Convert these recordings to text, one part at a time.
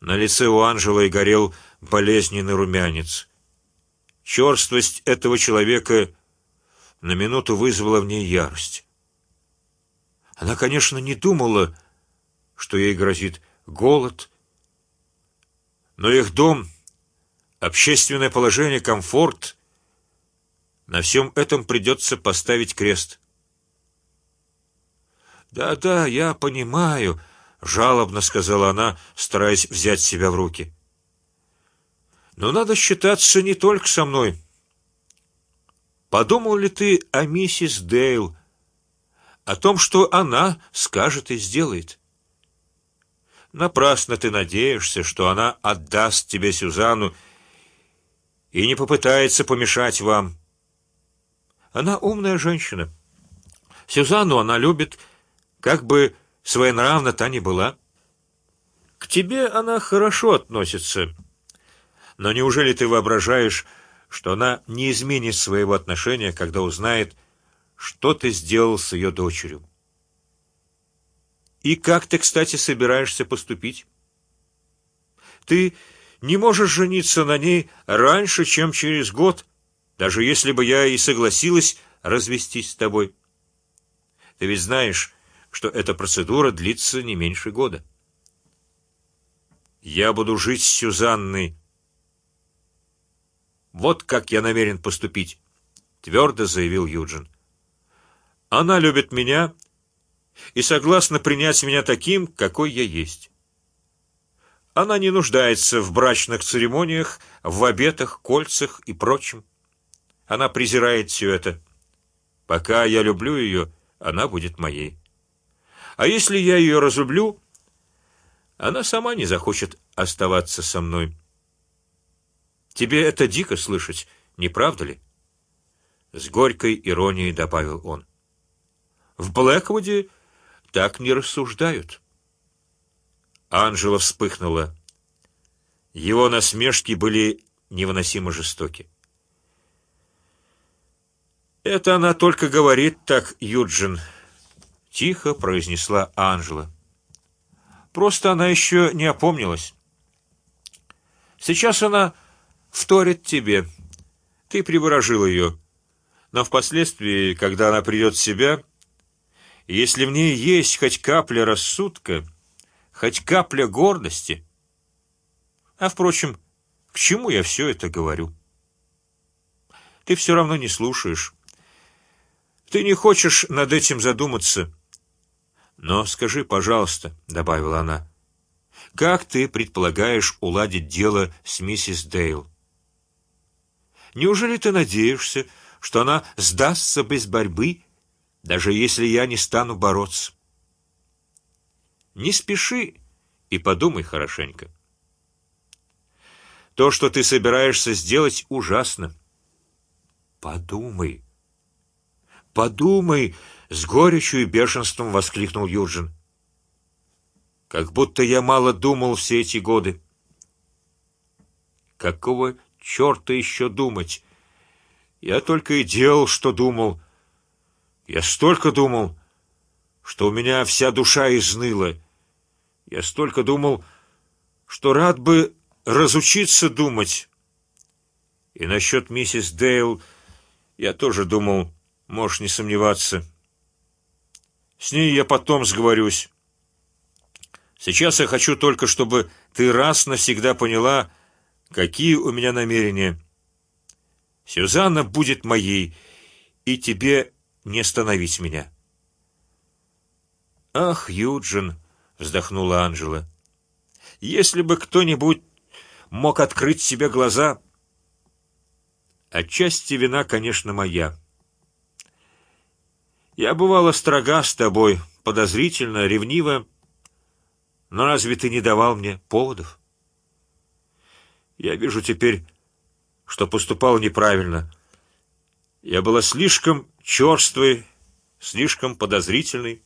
На лице у Анжелы горел болезненный румянец. Черствость этого человека на минуту вызвала в ней ярость. Она, конечно, не думала, что ей грозит голод, но их дом, общественное положение, комфорт на всем этом придется поставить крест. Да, да, я понимаю, жалобно сказала она, стараясь взять себя в руки. Но надо считаться не только со мной. Подумал ли ты о миссис Дейл, о том, что она скажет и сделает? Напрасно ты надеешься, что она отдаст тебе Сюзанну и не попытается помешать вам. Она умная женщина. Сюзанну она любит, как бы своенравна та ни была. К тебе она хорошо относится, но неужели ты воображаешь, что она не изменит своего отношения, когда узнает, что ты сделал с ее дочерью. И как ты, кстати, собираешься поступить? Ты не можешь жениться на ней раньше, чем через год, даже если бы я и согласилась развестись с тобой. Ты ведь знаешь, что эта процедура длится не меньше года. Я буду жить с Сюзанной. Вот как я намерен поступить, твердо заявил Юджин. Она любит меня и согласна принять меня таким, какой я есть. Она не нуждается в брачных церемониях, в обетах, кольцах и прочем. Она презирает все это. Пока я люблю ее, она будет моей. А если я ее разлюблю, она сама не захочет оставаться со мной. Тебе это дико слышать, не правда ли? С горькой иронией добавил он. В Блэквуде так не рассуждают. Анжела вспыхнула. Его насмешки были невыносимо жестоки. Это она только говорит так, Юджин. Тихо произнесла Анжела. Просто она еще не опомнилась. Сейчас она вторит тебе. Ты приворожил ее, но впоследствии, когда она придет в себя, если в ней есть хоть капля рассудка, хоть капля гордости, а впрочем, к чему я все это говорю? Ты все равно не слушаешь. Ты не хочешь над этим задуматься. Но скажи, пожалуйста, добавила она, как ты предполагаешь уладить дело с миссис Дейл? Неужели ты надеешься, что она сдастся без борьбы даже если я не стану бороться. Не спеши и подумай хорошенько. То, что ты собираешься сделать, ужасно. Подумай, подумай, с горечью и бешенством воскликнул Юджин. Как будто я мало думал все эти годы. Какого черта еще думать? Я только и делал, что думал. Я столько думал, что у меня вся душа изныла. Я столько думал, что рад бы разучиться думать. И насчет миссис Дейл я тоже думал, можешь не сомневаться. С ней я потом сговорюсь. Сейчас я хочу только, чтобы ты раз навсегда поняла, какие у меня намерения. Сюзанна будет моей, и тебе не остановить меня. Ах, Юджин, вздохнула Анжела. Если бы кто-нибудь мог открыть себе глаза, отчасти вина, конечно, моя. Я бывала строга с тобой, подозрительно, ревнива, но разве ты не давал мне поводов? Я вижу теперь, что поступал неправильно. Я была слишком черствый, слишком подозрительный.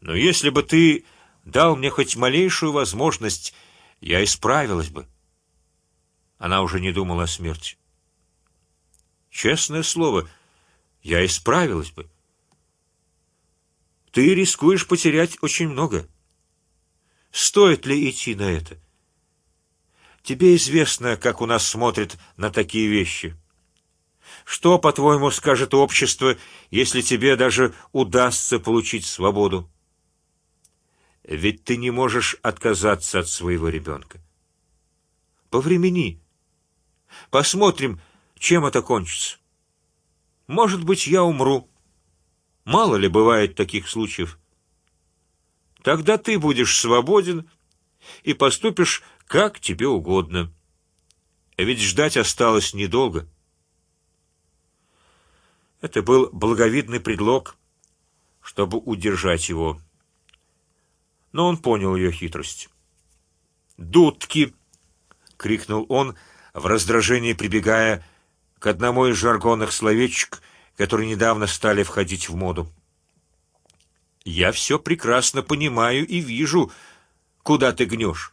Но если бы ты дал мне хоть малейшую возможность, я исправилась бы. Она уже не думала о смерти. Честное слово, я исправилась бы. Ты рискуешь потерять очень много. стоит ли идти на это? Тебе известно, как у нас смотрят на такие вещи. Что, по-твоему, скажет общество, если тебе даже удастся получить свободу? Ведь ты не можешь отказаться от своего ребенка. Повремени. Посмотрим, чем это кончится. Может быть, я умру. Мало ли бывает таких случаев. Тогда ты будешь свободен и поступишь как тебе угодно. Ведь ждать осталось недолго. Это был благовидный предлог, чтобы удержать его. Но он понял ее хитрость. Дудки! крикнул он в раздражении, прибегая к одному из жаргонных словечек, которые недавно стали входить в моду. Я все прекрасно понимаю и вижу, куда ты гнешь.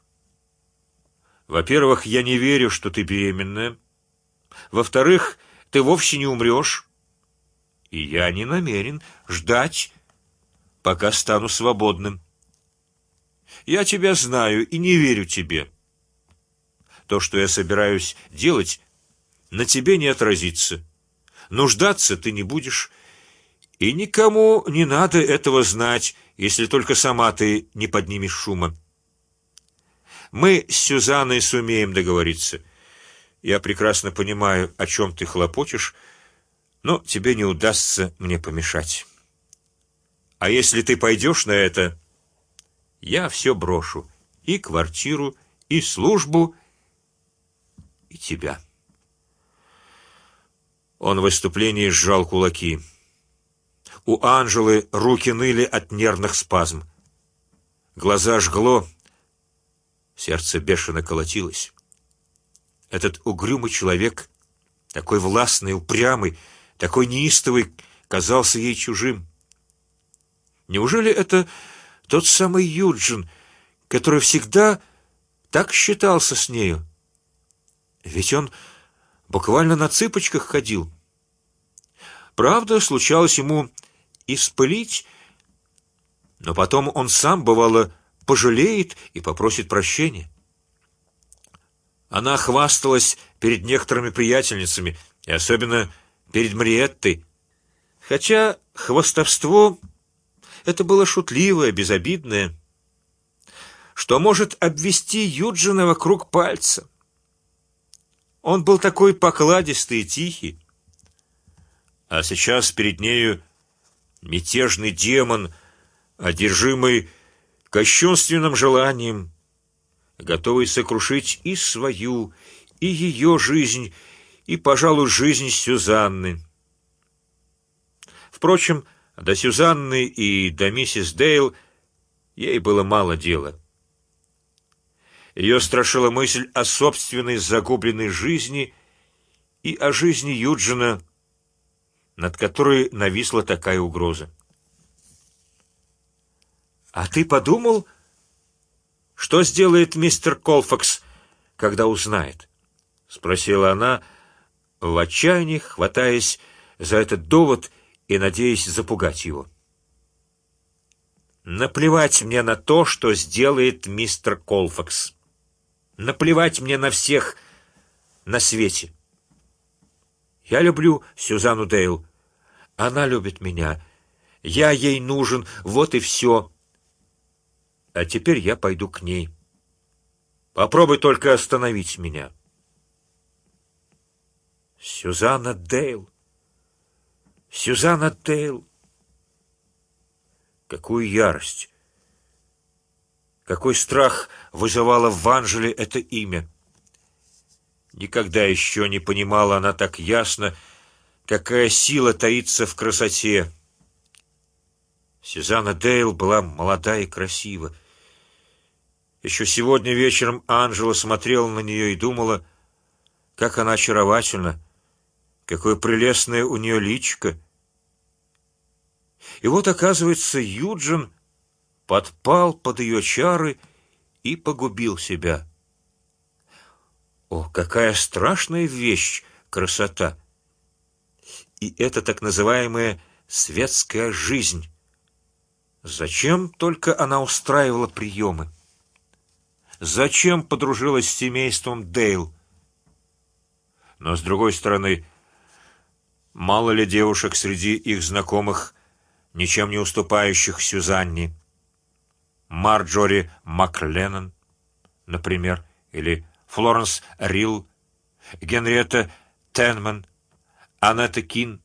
Во-первых, я не верю, что ты беременная. Во-вторых, ты вовсе не умрешь и я не намерен ждать, пока стану свободным. Я тебя знаю и не верю тебе. То, что я собираюсь делать, на тебе не отразится. Нуждаться ты не будешь, и никому не надо этого знать, если только сама ты не поднимешь шума. Мы с Сюзанной сумеем договориться. Я прекрасно понимаю, о чем ты хлопочешь но тебе не удастся мне помешать. А если ты пойдешь на это, я все брошу и квартиру, и службу, и тебя. Он в выступлении сжал кулаки. У Анжелы руки ныли от нервных спазм, глаза жгло, сердце бешено колотилось. Этот угрюмый человек, такой властный, упрямый, такой неистовый, казался ей чужим. Неужели это тот самый Юджин, который всегда так считался с нею? Ведь он буквально на цыпочках ходил. Правда, случалось ему испылить, но потом он сам бывало пожалеет и попросит прощения. Она хвасталась перед некоторыми приятельницами и особенно перед Мриеттой, хотя хвастовство это было шутливое, безобидное, что может обвести Юджина вокруг пальца. Он был такой покладистый и тихий, а сейчас перед нею мятежный демон, одержимый кощунственным желанием, готовый сокрушить и свою, и ее жизнь, и, пожалуй, жизнь Сюзанны. Впрочем, до Сюзанны и до миссис Дейл ей было мало дела. Ее страшила мысль о собственной загубленной жизни и о жизни Юджина, над которой нависла такая угроза. А ты подумал, что сделает мистер Колфакс, когда узнает? – спросила она в отчаянии хватаясь за этот довод и надеясь запугать его. Наплевать мне на то, что сделает мистер Колфакс. Наплевать мне на всех на свете. Я люблю Сюзанну Дейл. Она любит меня. Я ей нужен. Вот и все. А теперь я пойду к ней. Попробуй только остановить меня. Сюзанна Дейл. Сюзанна Дейл. Какую ярость, какой страх вызывало в Анжеле это имя. Никогда еще не понимала она так ясно, какая сила таится в красоте. Сюзанна Дейл была молода и красива. Еще сегодня вечером Анжела смотрела на нее и думала, как она очаровательна Какое прелестное у нее личко! И вот оказывается, Юджин подпал под ее чары и погубил себя. О, какая страшная вещь красота! И это так называемая светская жизнь. Зачем только она устраивала приемы? Зачем подружилась с семейством Дейл? Но с другой стороны, мало ли девушек среди их знакомых, ничем не уступающих Сюзанне, Марджори Макленнон, например, или Флоренс Рилл, Генриетта Тенман, Аннета Кин.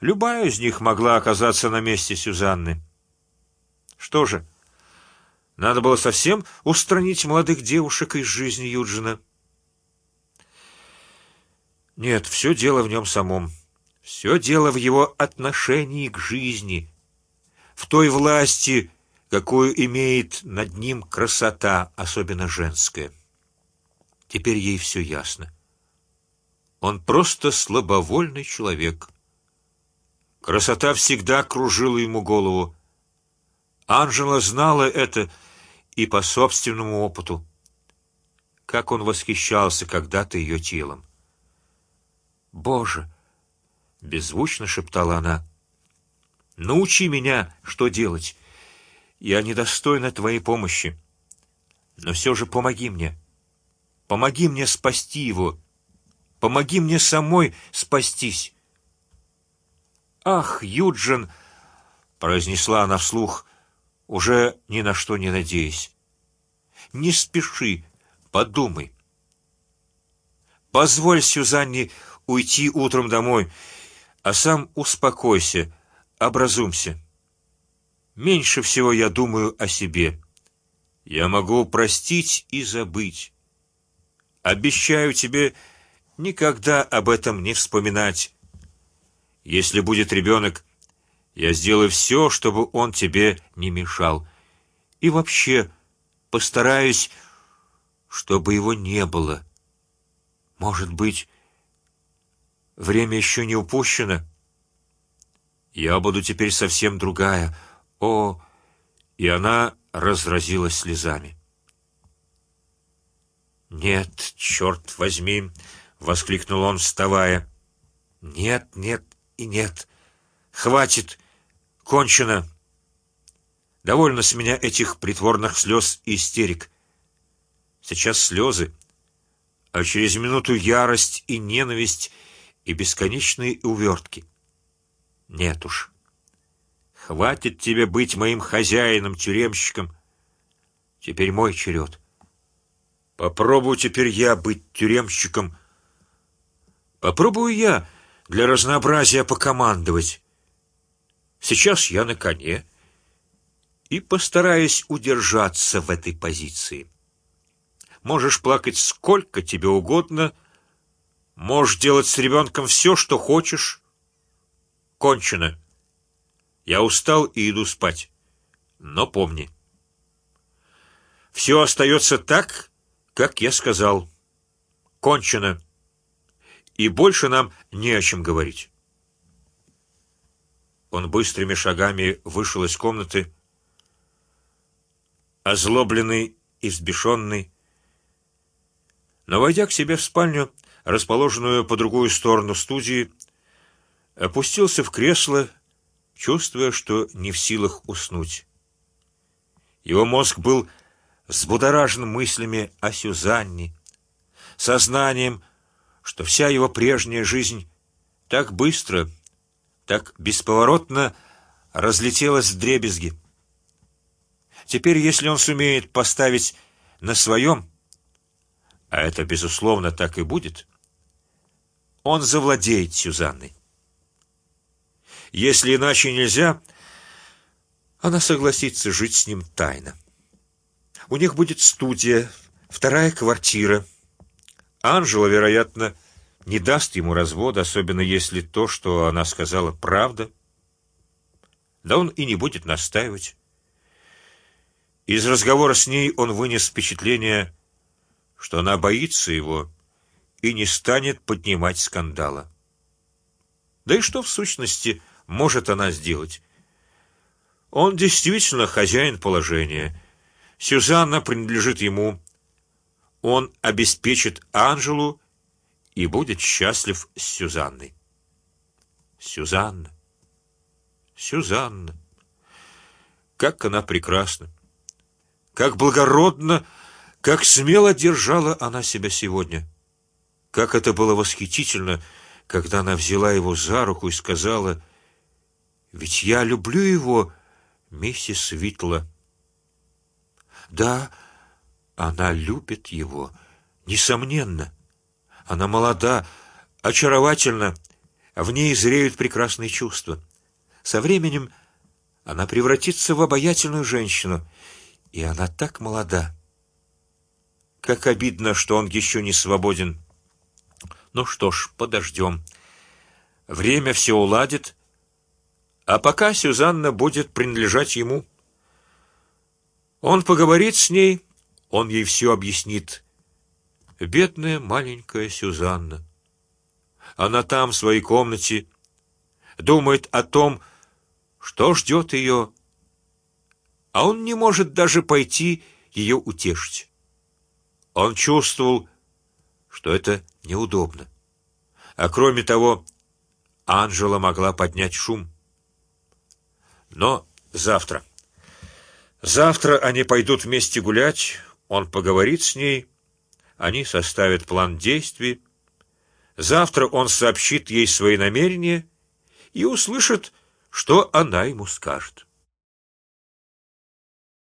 Любая из них могла оказаться на месте Сюзанны. Что же? Надо было совсем устранить молодых девушек из жизни Юджина. Нет, все дело в нем самом. Все дело в его отношении к жизни, в той власти, какую имеет над ним красота, особенно женская. Теперь ей все ясно. Он просто слабовольный человек. Красота всегда кружила ему голову. Анжела знала это и по собственному опыту. Как он восхищался когда-то ее телом. Боже, беззвучно шептала она. Научи меня, что делать. Я недостойна твоей помощи, но все же помоги мне. Помоги мне спасти его Помоги мне самой спастись. Ах, Юджин, произнесла она вслух, уже ни на что не надеясь. Не спеши, подумай. Позволь Сюзанне уйти утром домой, а сам успокойся, образумся. Меньше всего я думаю о себе. Я могу простить и забыть. Обещаю тебе никогда об этом не вспоминать. Если будет ребенок, я сделаю все, чтобы он тебе не мешал, и вообще постараюсь, чтобы его не было. Может быть, время еще не упущено. Я буду теперь совсем другая. О, и она разразилась слезами. Нет, черт возьми, воскликнул он, вставая. Нет, нет и нет. Хватит, кончено. Довольно с меня этих притворных слез и истерик. Сейчас слезы, а через минуту ярость и ненависть и бесконечные увертки. Нет уж. Хватит тебе быть моим хозяином, тюремщиком. Теперь мой черед. Попробую теперь я быть тюремщиком Попробую я для разнообразия покомандовать. Сейчас я на коне и постараюсь удержаться в этой позиции. Можешь плакать сколько тебе угодно, можешь делать с ребенком все, что хочешь. Кончено. Я устал и иду спать. Но помни, все остается так, как я сказал. Кончено и больше нам не о чем говорить. Он быстрыми шагами вышел из комнаты, озлобленный и взбешенный. Но войдя к себе в спальню, расположенную по другую сторону студии, опустился в кресло, чувствуя, что не в силах уснуть. Его мозг был взбудоражен мыслями о Сюзанне, сознанием, что вся его прежняя жизнь так быстро, так бесповоротно разлетелась в дребезги. Теперь, если он сумеет поставить на своем, а это безусловно так и будет, он завладеет Сюзанной. Если иначе нельзя, она согласится жить с ним тайно. У них будет студия, вторая квартира, Анжела, вероятно, не даст ему развода, особенно если то, что она сказала, правда. Да он и не будет настаивать. Из разговора с ней он вынес впечатление, что она боится его и не станет поднимать скандала. Да и что в сущности может она сделать? Он действительно хозяин положения. Сюзанна принадлежит ему, он обеспечит Анжелу и будет счастлив с Сюзанной. Сюзанна, Сюзанна, как она прекрасна, как благородно, как смело держала она себя сегодня. Как это было восхитительно, когда она взяла его за руку и сказала: "Ведь я люблю его, миссис Витла". Да, она любит его, несомненно. Она молода, очаровательна, в ней зреют прекрасные чувства. Со временем она превратится в обаятельную женщину, и она так молода. Как обидно, что он еще не свободен. Ну что ж, подождем. Время все уладит, а пока Сюзанна будет принадлежать ему. Он поговорит с ней, он ей все объяснит. Бедная маленькая Сюзанна. Она там в своей комнате думает о том, что ждет ее, а он не может даже пойти ее утешить. Он чувствовал, что это неудобно, а кроме того, Анжела могла поднять шум. Но завтра, завтра они пойдут вместе гулять. Он поговорит с ней, они составят план действий. Завтра он сообщит ей свои намерения и услышит, что она ему скажет.